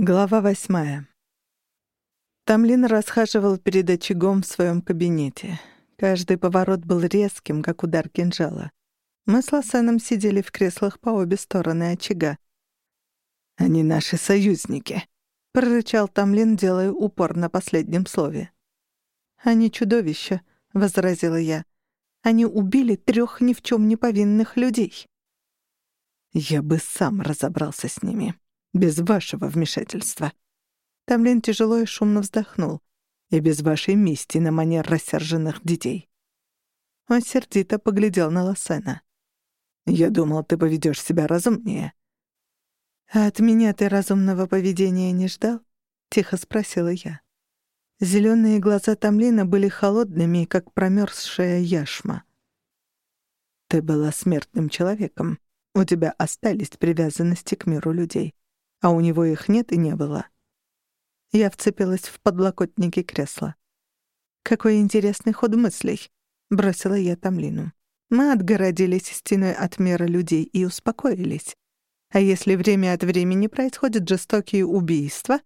Глава восьмая. Тамлин расхаживал перед очагом в своем кабинете. Каждый поворот был резким, как удар кинжала. Мы с Лосеном сидели в креслах по обе стороны очага. «Они наши союзники», — прорычал Тамлин, делая упор на последнем слове. «Они чудовища», — возразила я. «Они убили трех ни в чем не повинных людей». «Я бы сам разобрался с ними», без вашего вмешательства». Тамлин тяжело и шумно вздохнул. «И без вашей мести на манер рассерженных детей». Он сердито поглядел на Лосена. «Я думал, ты поведешь себя разумнее». «А от меня ты разумного поведения не ждал?» — тихо спросила я. Зеленые глаза Тамлина были холодными, как промерзшая яшма. «Ты была смертным человеком. У тебя остались привязанности к миру людей а у него их нет и не было. Я вцепилась в подлокотники кресла. «Какой интересный ход мыслей», — бросила я Тамлину. Мы отгородились стеной от мира людей и успокоились. А если время от времени происходят жестокие убийства,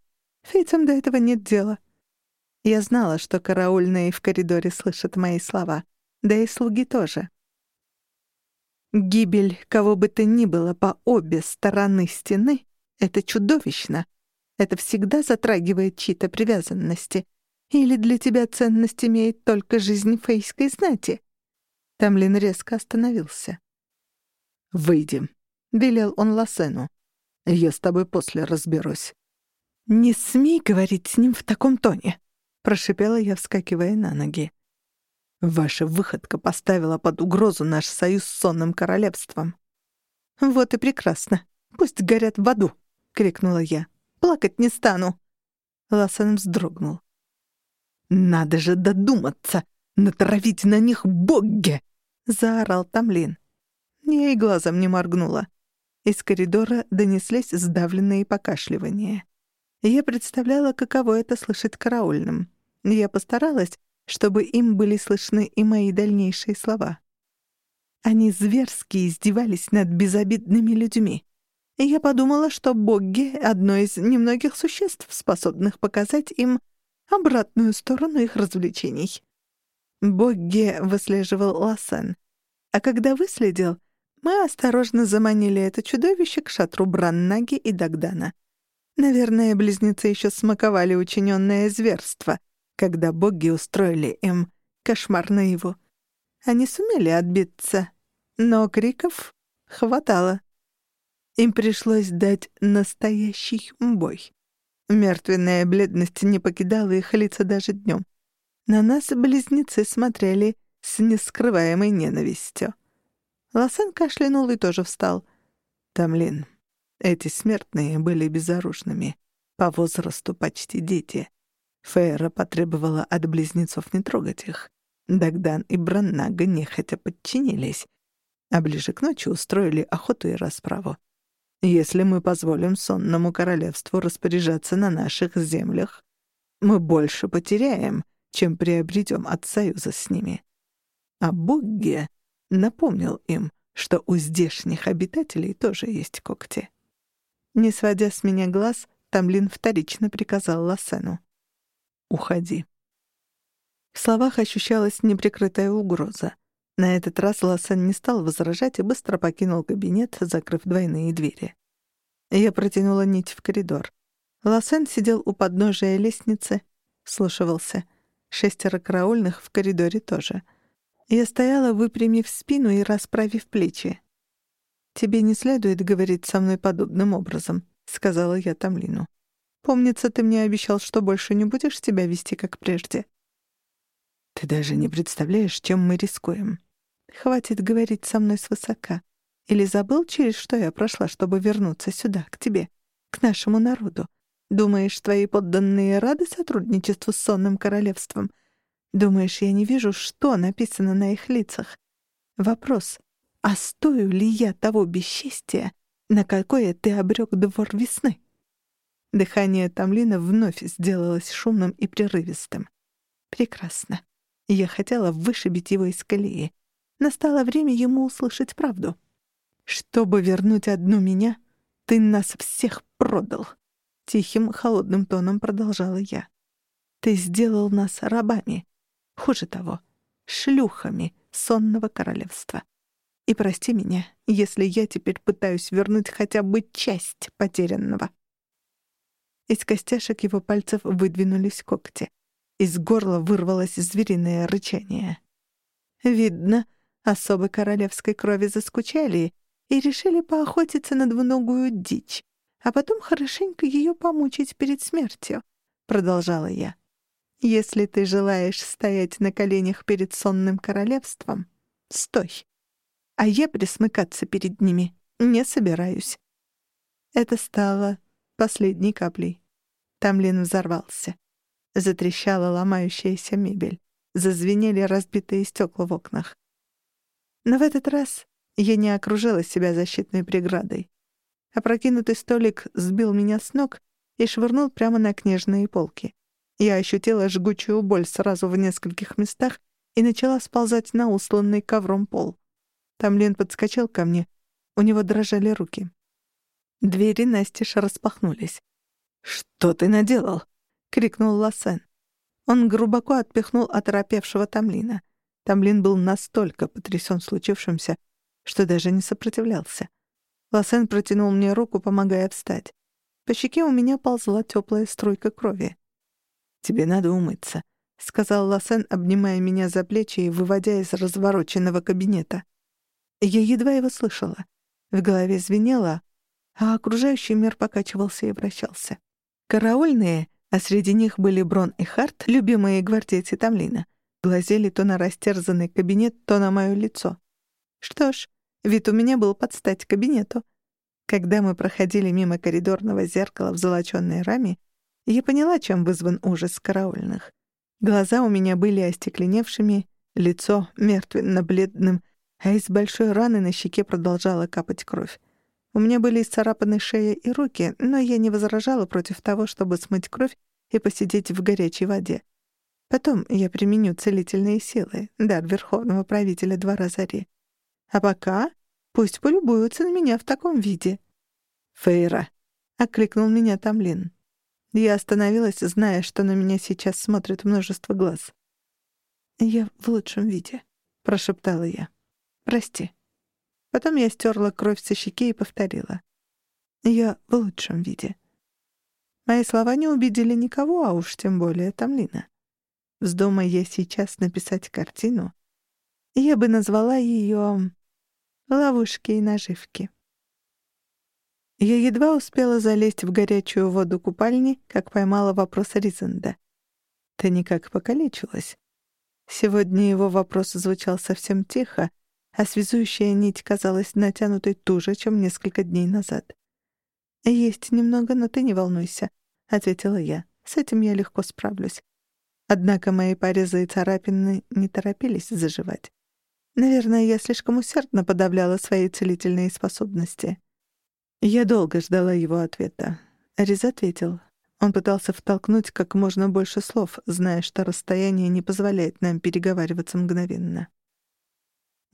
фейцам до этого нет дела. Я знала, что караульные в коридоре слышат мои слова, да и слуги тоже. Гибель кого бы то ни было по обе стороны стены это чудовищно. Это всегда затрагивает чьи-то привязанности. Или для тебя ценность имеет только жизнь фейской знати?» Тамлин резко остановился. «Выйди», — велел он Лосену. «Я с тобой после разберусь». «Не смей говорить с ним в таком тоне», — прошипела я, вскакивая на ноги. «Ваша выходка поставила под угрозу наш союз с сонным королевством». «Вот и прекрасно. Пусть горят в аду», — крикнула я. «Плакать не стану!» Лассен вздрогнул. «Надо же додуматься! Натравить на них боги!» — заорал Тамлин. Я и глазом не моргнула. Из коридора донеслись сдавленные покашливания. Я представляла, каково это слышать караульным. Я постаралась, чтобы им были слышны и мои дальнейшие слова. Они зверски издевались над безобидными людьми я подумала, что боги — одно из немногих существ, способных показать им обратную сторону их развлечений. Богге выслеживал Лассен, а когда выследил, мы осторожно заманили это чудовище к шатру Браннаги и Дагдана. Наверное, близнецы еще смаковали учиненное зверство, когда боги устроили им кошмар на его. Они сумели отбиться, но криков хватало. Им пришлось дать настоящий бой. Мертвенная бледность не покидала их лица даже днем. На нас близнецы смотрели с нескрываемой ненавистью. Лосен кашлянул и тоже встал. «Тамлин, эти смертные были безоружными, по возрасту почти дети. Фейра потребовала от близнецов не трогать их. Дагдан и Браннага нехотя подчинились, а ближе к ночи устроили охоту и расправу. Если мы позволим сонному королевству распоряжаться на наших землях, мы больше потеряем, чем приобретем от союза с ними. А Бугге напомнил им, что у здешних обитателей тоже есть когти. Не сводя с меня глаз, Тамлин вторично приказал Лассену. «Уходи». В словах ощущалась неприкрытая угроза. На этот раз Лассен не стал возражать и быстро покинул кабинет, закрыв двойные двери. Я протянула нить в коридор. Лассен сидел у подножия лестницы, слушался. Шестеро караульных в коридоре тоже. Я стояла, выпрямив спину и расправив плечи. «Тебе не следует говорить со мной подобным образом», — сказала я Тамлину. «Помнится, ты мне обещал, что больше не будешь себя вести, как прежде». Ты даже не представляешь, чем мы рискуем. Хватит говорить со мной свысока. Или забыл, через что я прошла, чтобы вернуться сюда, к тебе, к нашему народу? Думаешь, твои подданные рады сотрудничеству с сонным королевством? Думаешь, я не вижу, что написано на их лицах? Вопрос, а стою ли я того бесчестия, на какое ты обрек двор весны? Дыхание Тамлина вновь сделалось шумным и прерывистым. Прекрасно. Я хотела вышибить его из колеи. Настало время ему услышать правду. «Чтобы вернуть одну меня, ты нас всех продал», — Тихим, холодным тоном продолжала я. «Ты сделал нас рабами. Хуже того, шлюхами сонного королевства. И прости меня, если я теперь пытаюсь вернуть хотя бы часть потерянного». Из костяшек его пальцев выдвинулись когти. Из горла вырвалось звериное рычание. Видно, особы королевской крови заскучали и решили поохотиться на двуногую дичь, а потом хорошенько ее помучить перед смертью, — продолжала я. Если ты желаешь стоять на коленях перед сонным королевством, стой. А я присмыкаться перед ними не собираюсь. Это стало последней каплей. Тамлин взорвался. Затрещала ломающаяся мебель. Зазвенели разбитые стекла в окнах. Но в этот раз я не окружила себя защитной преградой. Опрокинутый столик сбил меня с ног и швырнул прямо на книжные полки. Я ощутила жгучую боль сразу в нескольких местах и начала сползать на усланный ковром пол. Тамлин подскочил ко мне. У него дрожали руки. Двери настежь распахнулись. «Что ты наделал?» — крикнул Лассен. Он глубоко отпихнул оторопевшего Тамлина. Тамлин был настолько потрясен случившимся, что даже не сопротивлялся. Лосен протянул мне руку, помогая встать. По щеке у меня ползла теплая струйка крови. «Тебе надо умыться», — сказал Лосен, обнимая меня за плечи и выводя из развороченного кабинета. Я едва его слышала. В голове звенело, а окружающий мир покачивался и вращался. Караульные, а среди них были Брон и Харт, любимые гвардейцы Тамлина, глазели то на растерзанный кабинет, то на мое лицо. Что ж, вид у меня был под стать кабинету. Когда мы проходили мимо коридорного зеркала в золочённой раме, я поняла, чем вызван ужас караульных. Глаза у меня были остекленевшими, лицо мертвенно-бледным, а из большой раны на щеке продолжала капать кровь. У меня были исцарапаны шея и руки, но я не возражала против того, чтобы смыть кровь и посидеть в горячей воде. Потом я применю целительные силы, дар верховного правителя двора Зари. А пока пусть полюбуются на меня в таком виде. «Фейра!» — окликнул меня Тамлин. Я остановилась, зная, что на меня сейчас смотрит множество глаз. «Я в лучшем виде», — прошептала я. «Прости». Потом я стерла кровь со щеки и повторила. «Я в лучшем виде». Мои слова не убедили никого, а уж тем более Тамлина. Вздумая я сейчас написать картину, я бы назвала ее ловушки и наживки. Я едва успела залезть в горячую воду купальни, как поймала вопрос Ризенда. «Ты никак покалечилась?» Сегодня его вопрос звучал совсем тихо, а связующая нить казалась натянутой туже, чем несколько дней назад. «Есть немного, но ты не волнуйся», — ответила я. «С этим я легко справлюсь». Однако мои порезы и царапины не торопились заживать. Наверное, я слишком усердно подавляла свои целительные способности. Я долго ждала его ответа. Риз ответил. Он пытался втолкнуть как можно больше слов, зная, что расстояние не позволяет нам переговариваться мгновенно.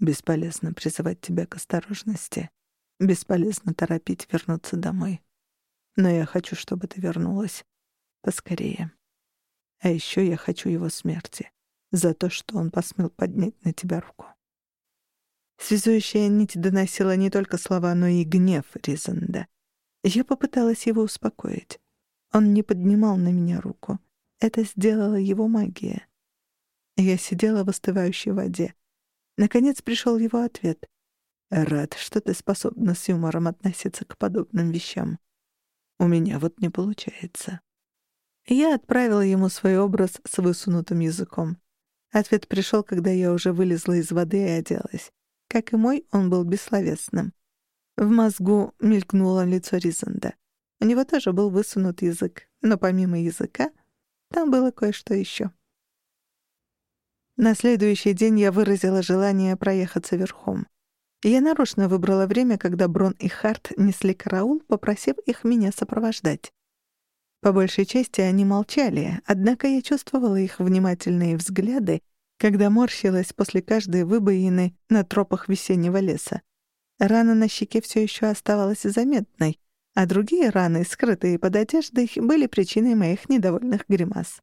Бесполезно призывать тебя к осторожности. Бесполезно торопить вернуться домой. Но я хочу, чтобы ты вернулась. Поскорее. А еще я хочу его смерти. За то, что он посмел поднять на тебя руку. Связующая нить доносила не только слова, но и гнев Ризанда. Я попыталась его успокоить. Он не поднимал на меня руку. Это сделала его магия. Я сидела в остывающей воде. Наконец пришел его ответ. «Рад, что ты способна с юмором относиться к подобным вещам. У меня вот не получается». Я отправила ему свой образ с высунутым языком. Ответ пришел, когда я уже вылезла из воды и оделась. Как и мой, он был бессловесным. В мозгу мелькнуло лицо Ризанда. У него тоже был высунут язык, но помимо языка там было кое-что еще. На следующий день я выразила желание проехаться верхом. Я нарочно выбрала время, когда Брон и Харт несли караул, попросив их меня сопровождать. По большей части они молчали, однако я чувствовала их внимательные взгляды когда морщилась после каждой выбоины на тропах весеннего леса. Рана на щеке все еще оставалась заметной, а другие раны, скрытые под одеждой, были причиной моих недовольных гримас.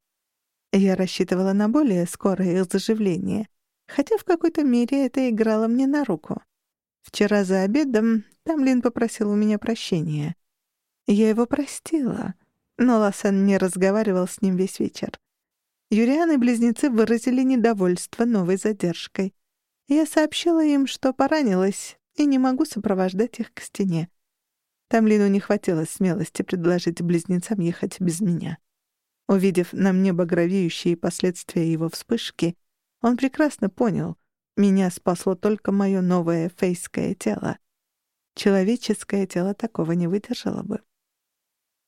Я рассчитывала на более скорое их заживление, хотя в какой-то мере это играло мне на руку. Вчера за обедом Тамлин попросил у меня прощения. Я его простила, но Ласан не разговаривал с ним весь вечер. Юриан и близнецы выразили недовольство новой задержкой. Я сообщила им, что поранилась и не могу сопровождать их к стене. Тамлину не хватило смелости предложить близнецам ехать без меня. Увидев на мне багровеющие последствия его вспышки, он прекрасно понял, меня спасло только мое новое фейское тело. Человеческое тело такого не выдержало бы.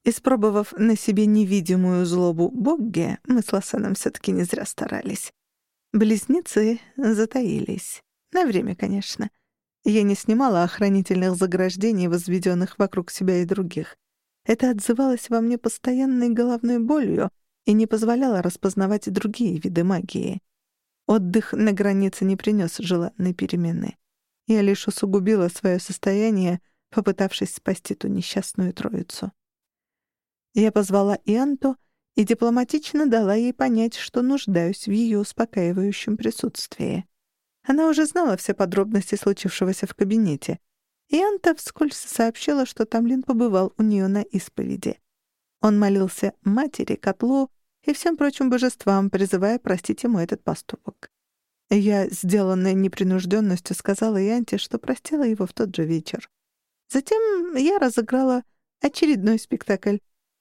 Испробовав на себе невидимую злобу Богге, мы с Лосаном все-таки не зря старались. Близнецы затаились. На время, конечно. Я не снимала охранительных заграждений, возведенных вокруг себя и других. Это отзывалось во мне постоянной головной болью и не позволяло распознавать другие виды магии. Отдых на границе не принес желанной перемены. Я лишь усугубила свое состояние, попытавшись спасти ту несчастную троицу. Я позвала Ианту и дипломатично дала ей понять, что нуждаюсь в ее успокаивающем присутствии. Она уже знала все подробности случившегося в кабинете. Ианта вскользь сообщила, что Тамлин побывал у нее на исповеди. Он молился матери, котлу и всем прочим божествам, призывая простить ему этот поступок. Я, сделанная непринужденностью, сказала Ианте, что простила его в тот же вечер. Затем я разыграла очередной спектакль,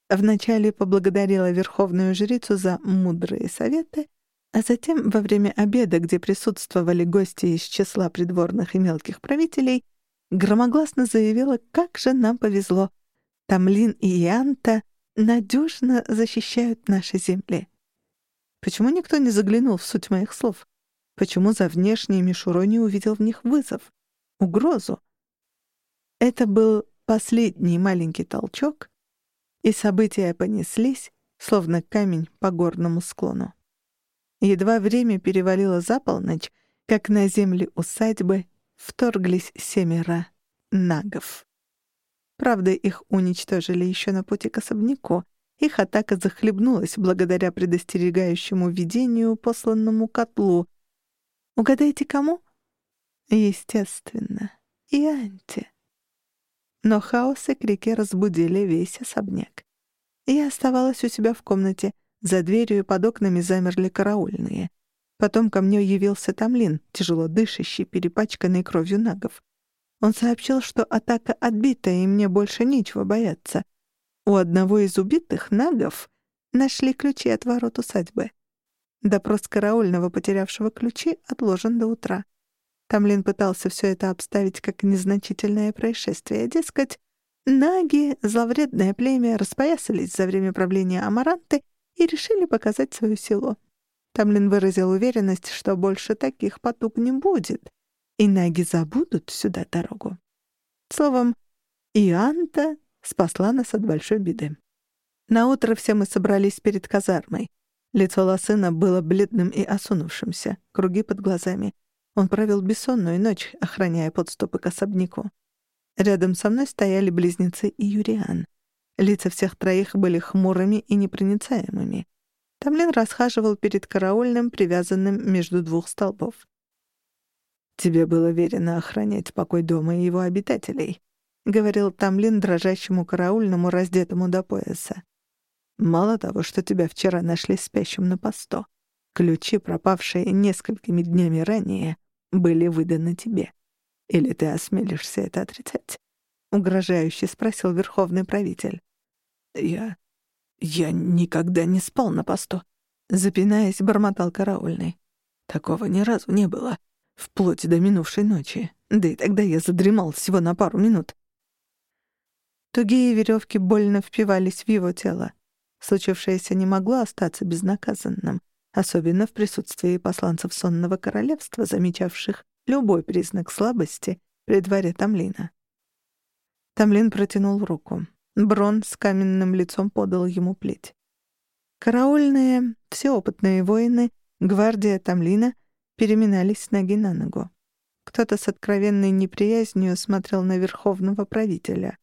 Вначале поблагодарила верховную жрицу за мудрые советы, а затем во время обеда, где присутствовали гости из числа придворных и мелких правителей, громогласно заявила, как же нам повезло. Тамлин и Янта надежно защищают наши земли. Почему никто не заглянул в суть моих слов? Почему за внешней мишурой не увидел в них вызов, угрозу? Это был последний маленький толчок, и события понеслись, словно камень по горному склону. Едва время перевалило за полночь, как на земли усадьбы вторглись семеро нагов. Правда, их уничтожили еще на пути к особняку. Их атака захлебнулась благодаря предостерегающему видению, посланному котлу. Угадайте, кому? Естественно, и Анти но хаос и крики разбудили весь особняк. Я оставалась у себя в комнате, за дверью и под окнами замерли караульные. Потом ко мне явился Тамлин, тяжело дышащий, перепачканный кровью нагов. Он сообщил, что атака отбита, и мне больше нечего бояться. У одного из убитых нагов нашли ключи от ворот усадьбы. Допрос караульного, потерявшего ключи, отложен до утра. Тамлин пытался все это обставить как незначительное происшествие. Дескать, наги, зловредное племя, распоясались за время правления Амаранты и решили показать свою силу. Тамлин выразил уверенность, что больше таких потуг не будет, и наги забудут сюда дорогу. Словом, Ианта спасла нас от большой беды. Наутро все мы собрались перед казармой. Лицо Лосына было бледным и осунувшимся, круги под глазами — он провел бессонную ночь, охраняя подступы к особняку. Рядом со мной стояли близнецы и Юриан. Лица всех троих были хмурыми и непроницаемыми. Тамлин расхаживал перед караульным, привязанным между двух столбов. «Тебе было верено охранять покой дома и его обитателей», — говорил Тамлин дрожащему караульному, раздетому до пояса. «Мало того, что тебя вчера нашли спящим на посту, ключи, пропавшие несколькими днями ранее, были выданы тебе. Или ты осмелишься это отрицать?» — угрожающе спросил верховный правитель. «Я... я никогда не спал на посту», — запинаясь, бормотал караульный. «Такого ни разу не было, вплоть до минувшей ночи. Да и тогда я задремал всего на пару минут». Тугие веревки больно впивались в его тело. Случившееся не могло остаться безнаказанным особенно в присутствии посланцев сонного королевства, замечавших любой признак слабости при дворе Тамлина. Тамлин протянул руку. Брон с каменным лицом подал ему плеть. Караульные, всеопытные воины, гвардия Тамлина переминались ноги на ногу. Кто-то с откровенной неприязнью смотрел на верховного правителя.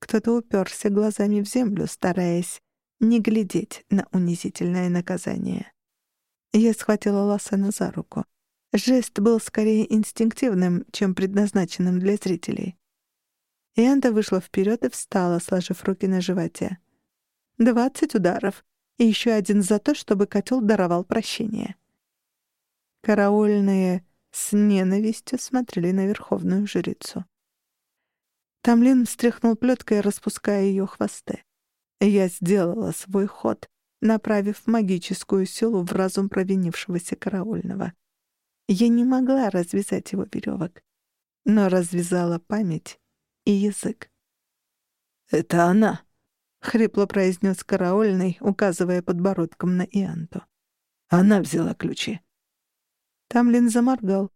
Кто-то уперся глазами в землю, стараясь не глядеть на унизительное наказание. Я схватила Лассена за руку. Жест был скорее инстинктивным, чем предназначенным для зрителей. Ианта вышла вперед и встала, сложив руки на животе. «Двадцать ударов, и еще один за то, чтобы котел даровал прощение». Караульные с ненавистью смотрели на верховную жрицу. Тамлин встряхнул плеткой, распуская ее хвосты. Я сделала свой ход, направив магическую силу в разум провинившегося караульного. Я не могла развязать его веревок, но развязала память и язык. «Это она!» — хрипло произнес караульный, указывая подбородком на Ианту. «Она взяла ключи». Тамлин заморгал.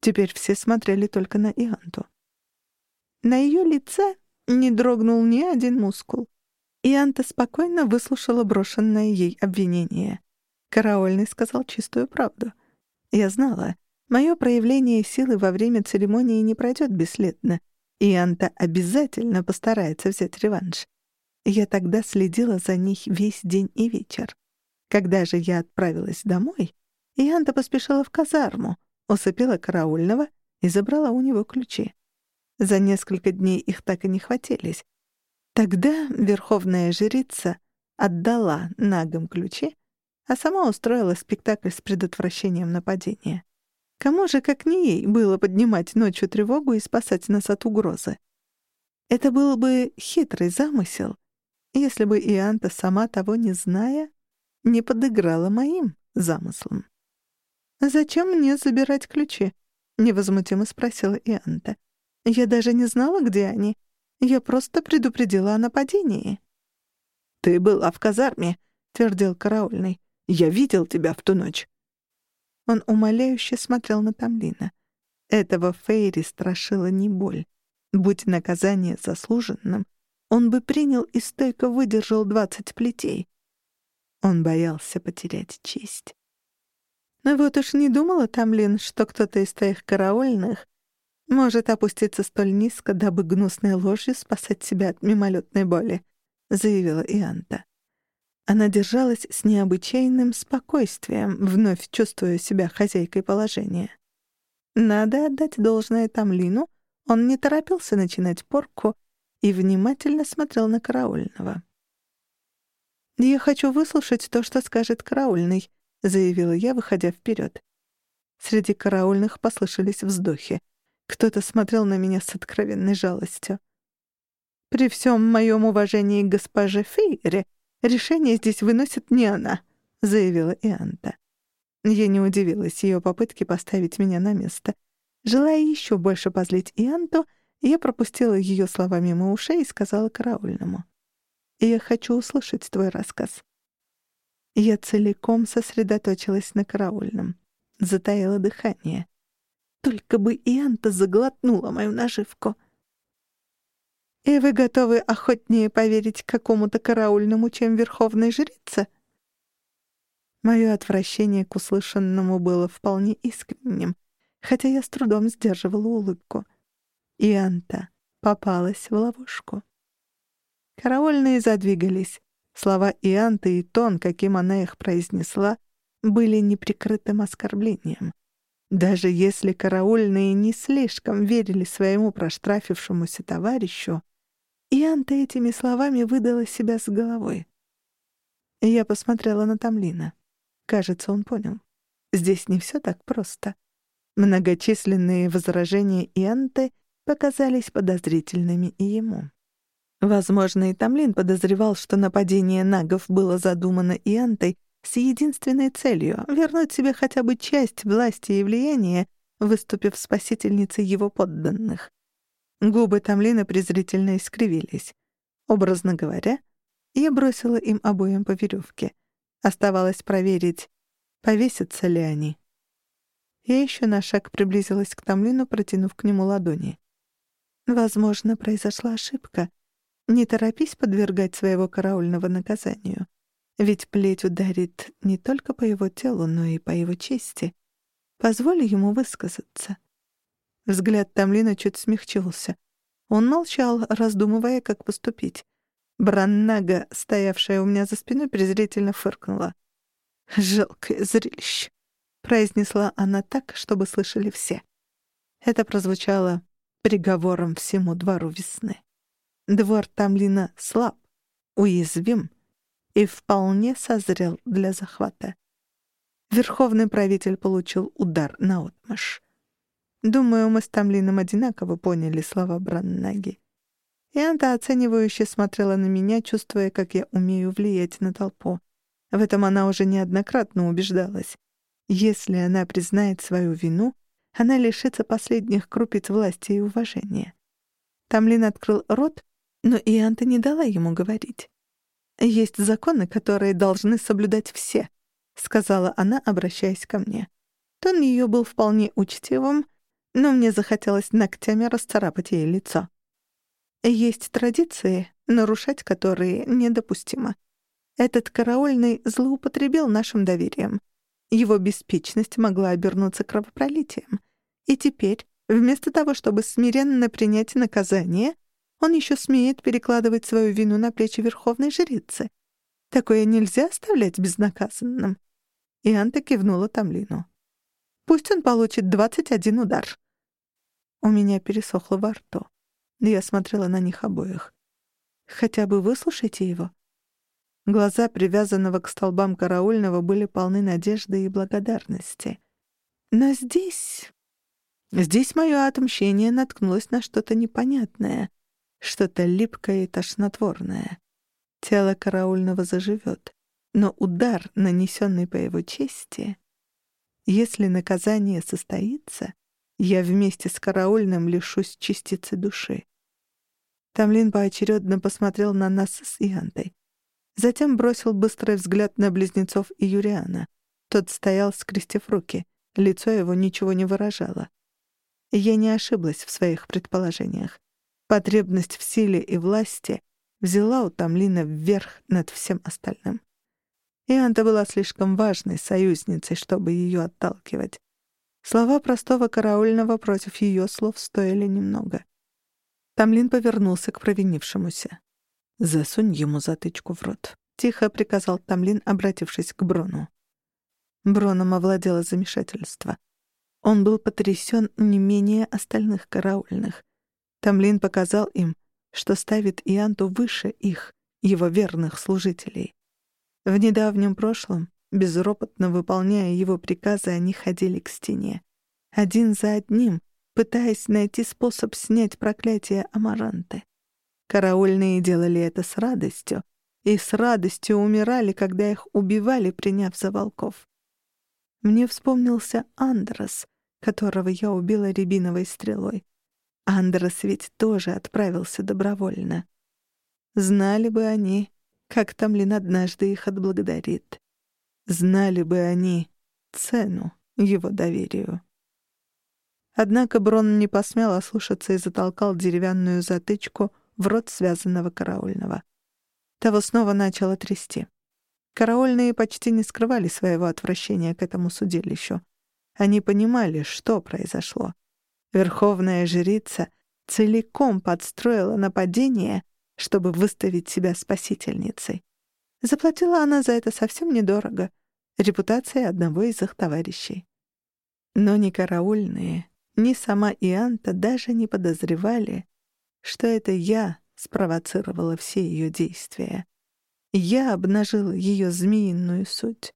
Теперь все смотрели только на Ианту. На ее лице не дрогнул ни один мускул. Ианта спокойно выслушала брошенное ей обвинение. Караульный сказал чистую правду. Я знала, мое проявление силы во время церемонии не пройдет бесследно, и Анта обязательно постарается взять реванш. Я тогда следила за них весь день и вечер. Когда же я отправилась домой, Ианта поспешила в казарму, усыпила караульного и забрала у него ключи. За несколько дней их так и не хватились. Тогда верховная жрица отдала нагам ключи, а сама устроила спектакль с предотвращением нападения. Кому же, как не ей, было поднимать ночью тревогу и спасать нас от угрозы? Это был бы хитрый замысел, если бы Ианта, сама того не зная, не подыграла моим замыслам. «Зачем мне забирать ключи?» — невозмутимо спросила Ианта. «Я даже не знала, где они. Я просто предупредила о нападении». «Ты была в казарме», — твердил караульный. «Я видел тебя в ту ночь». Он умоляюще смотрел на Тамлина. Этого Фейри страшила не боль. Будь наказание заслуженным, он бы принял и стойко выдержал двадцать плетей. Он боялся потерять честь. Но вот уж не думала Тамлин, что кто-то из твоих караульных может опуститься столь низко, дабы гнусной ложью спасать себя от мимолетной боли, — заявила Ианта. Она держалась с необычайным спокойствием, вновь чувствуя себя хозяйкой положения. Надо отдать должное Тамлину, он не торопился начинать порку и внимательно смотрел на караульного. «Я хочу выслушать то, что скажет караульный», — заявила я, выходя вперед. Среди караульных послышались вздохи. Кто-то смотрел на меня с откровенной жалостью. «При всем моем уважении к госпоже Фейре Решение здесь выносит не она», — заявила Ианта. Я не удивилась ее попытке поставить меня на место. Желая еще больше позлить Ианту, я пропустила ее слова мимо ушей и сказала караульному. «Я хочу услышать твой рассказ». Я целиком сосредоточилась на караульном. Затаила дыхание. Только бы Ианта заглотнула мою наживку — «И вы готовы охотнее поверить какому-то караульному, чем верховной жрице?» Мое отвращение к услышанному было вполне искренним, хотя я с трудом сдерживала улыбку. И Анта попалась в ловушку. Караульные задвигались. Слова Ианты и тон, каким она их произнесла, были неприкрытым оскорблением. Даже если караульные не слишком верили своему проштрафившемуся товарищу, и Анта этими словами выдала себя с головой. Я посмотрела на Тамлина. Кажется, он понял. Здесь не все так просто. Многочисленные возражения Ианты показались подозрительными и ему. Возможно, и Тамлин подозревал, что нападение нагов было задумано Иантой с единственной целью — вернуть себе хотя бы часть власти и влияния, выступив спасительницей его подданных. Губы Тамлина презрительно искривились. Образно говоря, я бросила им обоим по веревке. Оставалось проверить, повесятся ли они. Я еще на шаг приблизилась к Тамлину, протянув к нему ладони. Возможно, произошла ошибка. Не торопись подвергать своего караульного наказанию. Ведь плеть ударит не только по его телу, но и по его чести. Позволь ему высказаться. Взгляд Тамлина чуть смягчился. Он молчал, раздумывая, как поступить. Браннага, стоявшая у меня за спиной, презрительно фыркнула. «Жалкое зрелище», — произнесла она так, чтобы слышали все. Это прозвучало приговором всему двору весны. Двор Тамлина слаб, уязвим и вполне созрел для захвата. Верховный правитель получил удар на отмашь. Думаю, мы с Тамлином одинаково поняли слова Браннаги. И Анта оценивающе смотрела на меня, чувствуя, как я умею влиять на толпу. В этом она уже неоднократно убеждалась. Если она признает свою вину, она лишится последних крупиц власти и уважения. Тамлин открыл рот, но и Анта не дала ему говорить. «Есть законы, которые должны соблюдать все», — сказала она, обращаясь ко мне. Тон ее был вполне учтивым, но мне захотелось ногтями расцарапать ей лицо. Есть традиции, нарушать которые недопустимо. Этот караульный злоупотребил нашим доверием. Его беспечность могла обернуться кровопролитием. И теперь, вместо того, чтобы смиренно принять наказание, он еще смеет перекладывать свою вину на плечи верховной жрицы. Такое нельзя оставлять безнаказанным. И Анта кивнула Тамлину. Пусть он получит двадцать один удар. У меня пересохло во рту. Я смотрела на них обоих. Хотя бы выслушайте его. Глаза привязанного к столбам караульного были полны надежды и благодарности. Но здесь... Здесь мое отмщение наткнулось на что-то непонятное, что-то липкое и тошнотворное. Тело караульного заживет, но удар, нанесенный по его чести... Если наказание состоится, я вместе с караульным лишусь частицы души. Тамлин поочередно посмотрел на нас с Иантой. Затем бросил быстрый взгляд на близнецов и Юриана. Тот стоял, скрестив руки. Лицо его ничего не выражало. Я не ошиблась в своих предположениях. Потребность в силе и власти взяла у Тамлина вверх над всем остальным. Ианта была слишком важной союзницей, чтобы ее отталкивать. Слова простого караульного против ее слов стоили немного. Тамлин повернулся к провинившемуся. «Засунь ему затычку в рот», — тихо приказал Тамлин, обратившись к Брону. Броном овладело замешательство. Он был потрясен не менее остальных караульных. Тамлин показал им, что ставит Ианту выше их, его верных служителей. В недавнем прошлом, безропотно выполняя его приказы, они ходили к стене. Один за одним, пытаясь найти способ снять проклятие Амаранты. Караульные делали это с радостью, и с радостью умирали, когда их убивали, приняв за волков. Мне вспомнился Андрос, которого я убила рябиновой стрелой. Андрос ведь тоже отправился добровольно. Знали бы они, как Тамлин однажды их отблагодарит. Знали бы они цену его доверию. Однако Брон не посмел ослушаться и затолкал деревянную затычку в рот связанного караульного. Того снова начало трясти. Караульные почти не скрывали своего отвращения к этому судилищу. Они понимали, что произошло. Верховная жрица целиком подстроила нападение, чтобы выставить себя спасительницей. Заплатила она за это совсем недорого — репутация одного из их товарищей. Но ни караульные, ни сама Ианта даже не подозревали, что это я спровоцировала все ее действия. Я обнажила ее змеиную суть.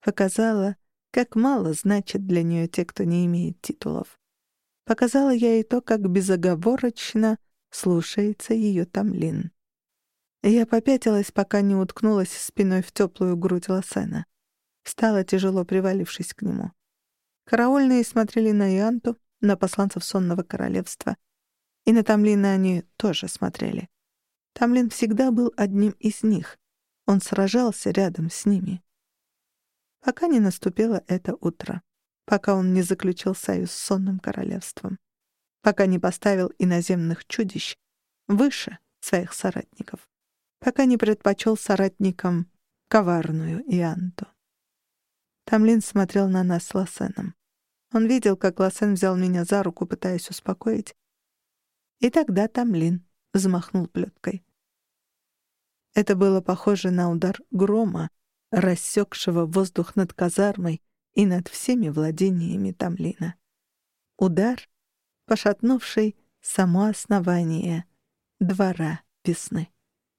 Показала, как мало значит для нее те, кто не имеет титулов. Показала я и то, как безоговорочно слушается ее Тамлин. Я попятилась, пока не уткнулась спиной в теплую грудь Лосена. Встала, тяжело привалившись к нему. Караульные смотрели на Ианту, на посланцев сонного королевства — и на Тамлина они тоже смотрели. Тамлин всегда был одним из них. Он сражался рядом с ними. Пока не наступило это утро. Пока он не заключил союз с сонным королевством. Пока не поставил иноземных чудищ выше своих соратников. Пока не предпочел соратникам коварную Ианту. Тамлин смотрел на нас с Лосеном. Он видел, как Лосен взял меня за руку, пытаясь успокоить, И тогда Тамлин взмахнул плеткой. Это было похоже на удар грома, рассекшего воздух над казармой и над всеми владениями Тамлина. Удар, пошатнувший само основание двора весны.